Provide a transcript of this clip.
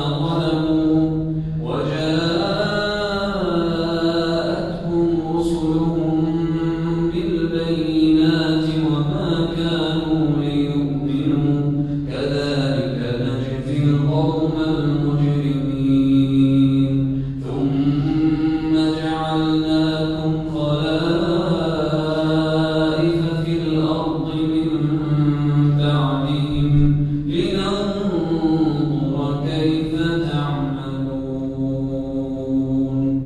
ظلموا